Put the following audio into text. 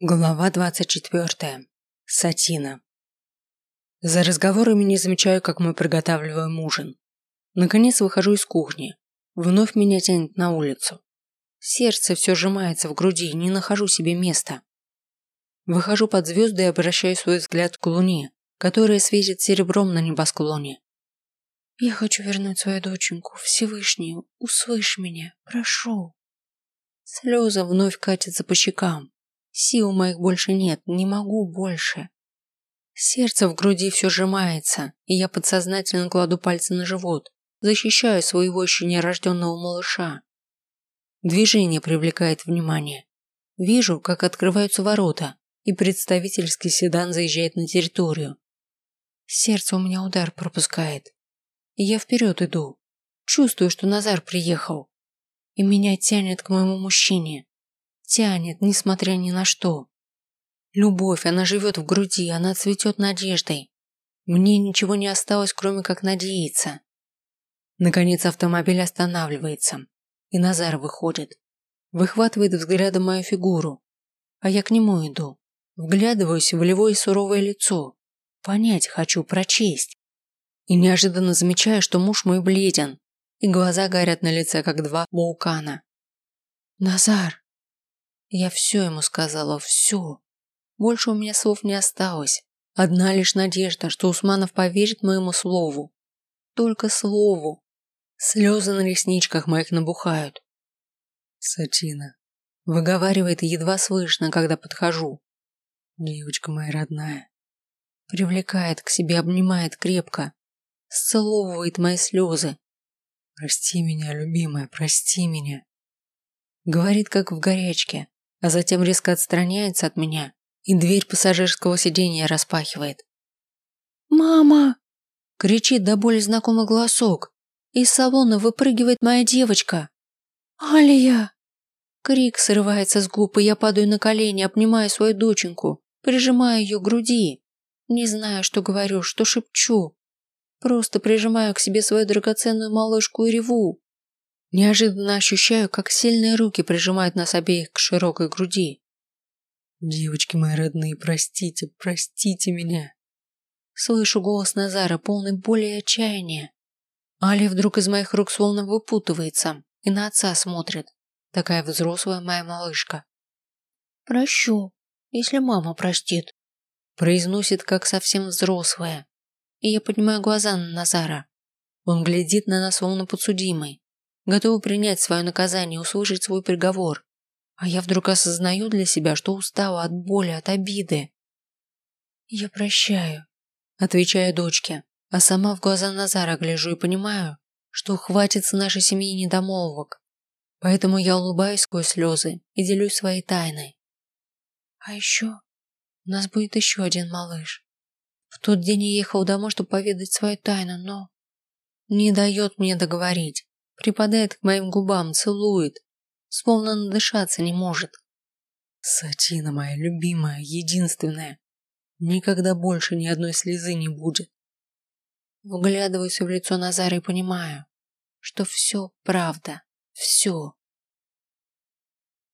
Глава 24. Сатина. За разговорами не замечаю, как мы приготавливаем ужин. Наконец выхожу из кухни. Вновь меня тянет на улицу. Сердце все сжимается в груди, не нахожу себе места. Выхожу под звезды и обращаю свой взгляд к луне, которая светит серебром на небосклоне. Я хочу вернуть свою доченьку, Всевышний, услышь меня, прошу. Слезы вновь катятся по щекам. Сил моих больше нет, не могу больше. Сердце в груди все сжимается, и я подсознательно кладу пальцы на живот, защищаю своего еще нерожденного малыша. Движение привлекает внимание. Вижу, как открываются ворота, и представительский седан заезжает на территорию. Сердце у меня удар пропускает. И я вперед иду. Чувствую, что Назар приехал. И меня тянет к моему мужчине. Тянет, несмотря ни на что. Любовь, она живет в груди, она цветет надеждой. Мне ничего не осталось, кроме как надеяться. Наконец автомобиль останавливается, и Назар выходит. Выхватывает взглядом мою фигуру, а я к нему иду. Вглядываюсь в волевое и суровое лицо. Понять хочу, прочесть. И неожиданно замечаю, что муж мой бледен, и глаза горят на лице, как два вулкана. «Назар!» Я все ему сказала, все. Больше у меня слов не осталось. Одна лишь надежда, что Усманов поверит моему слову. Только слову. Слезы на ресничках моих набухают. Сатина. Выговаривает едва слышно, когда подхожу. Девочка моя родная. Привлекает к себе, обнимает крепко. Сцеловывает мои слезы. Прости меня, любимая, прости меня. Говорит, как в горячке, а затем резко отстраняется от меня и дверь пассажирского сиденья распахивает. «Мама!» – кричит до боли знакомый голосок. Из салона выпрыгивает моя девочка. «Алия!» Крик срывается с губ, и я падаю на колени, обнимаю свою доченьку, прижимаю ее к груди. Не знаю, что говорю, что шепчу. Просто прижимаю к себе свою драгоценную малышку и реву. Неожиданно ощущаю, как сильные руки прижимают нас обеих к широкой груди. Девочки мои родные, простите, простите меня. Слышу голос Назара, полный боли и отчаяния. Али вдруг из моих рук словно выпутывается и на отца смотрит. Такая взрослая моя малышка. Прощу, если мама простит. Произносит, как совсем взрослая. И я поднимаю глаза на Назара. Он глядит на нас словно подсудимый готова принять свое наказание и услышать свой приговор. А я вдруг осознаю для себя, что устала от боли, от обиды. «Я прощаю», – отвечаю дочке, а сама в глаза Назара гляжу и понимаю, что хватится нашей семьи недомолвок. Поэтому я улыбаюсь сквозь слезы и делюсь своей тайной. А еще у нас будет еще один малыш. В тот день я ехал домой, чтобы поведать свою тайну, но не дает мне договорить припадает к моим губам, целует, словно надышаться не может. Сатина моя любимая, единственная. Никогда больше ни одной слезы не будет. Вглядываюсь в лицо Назара и понимаю, что все правда, все.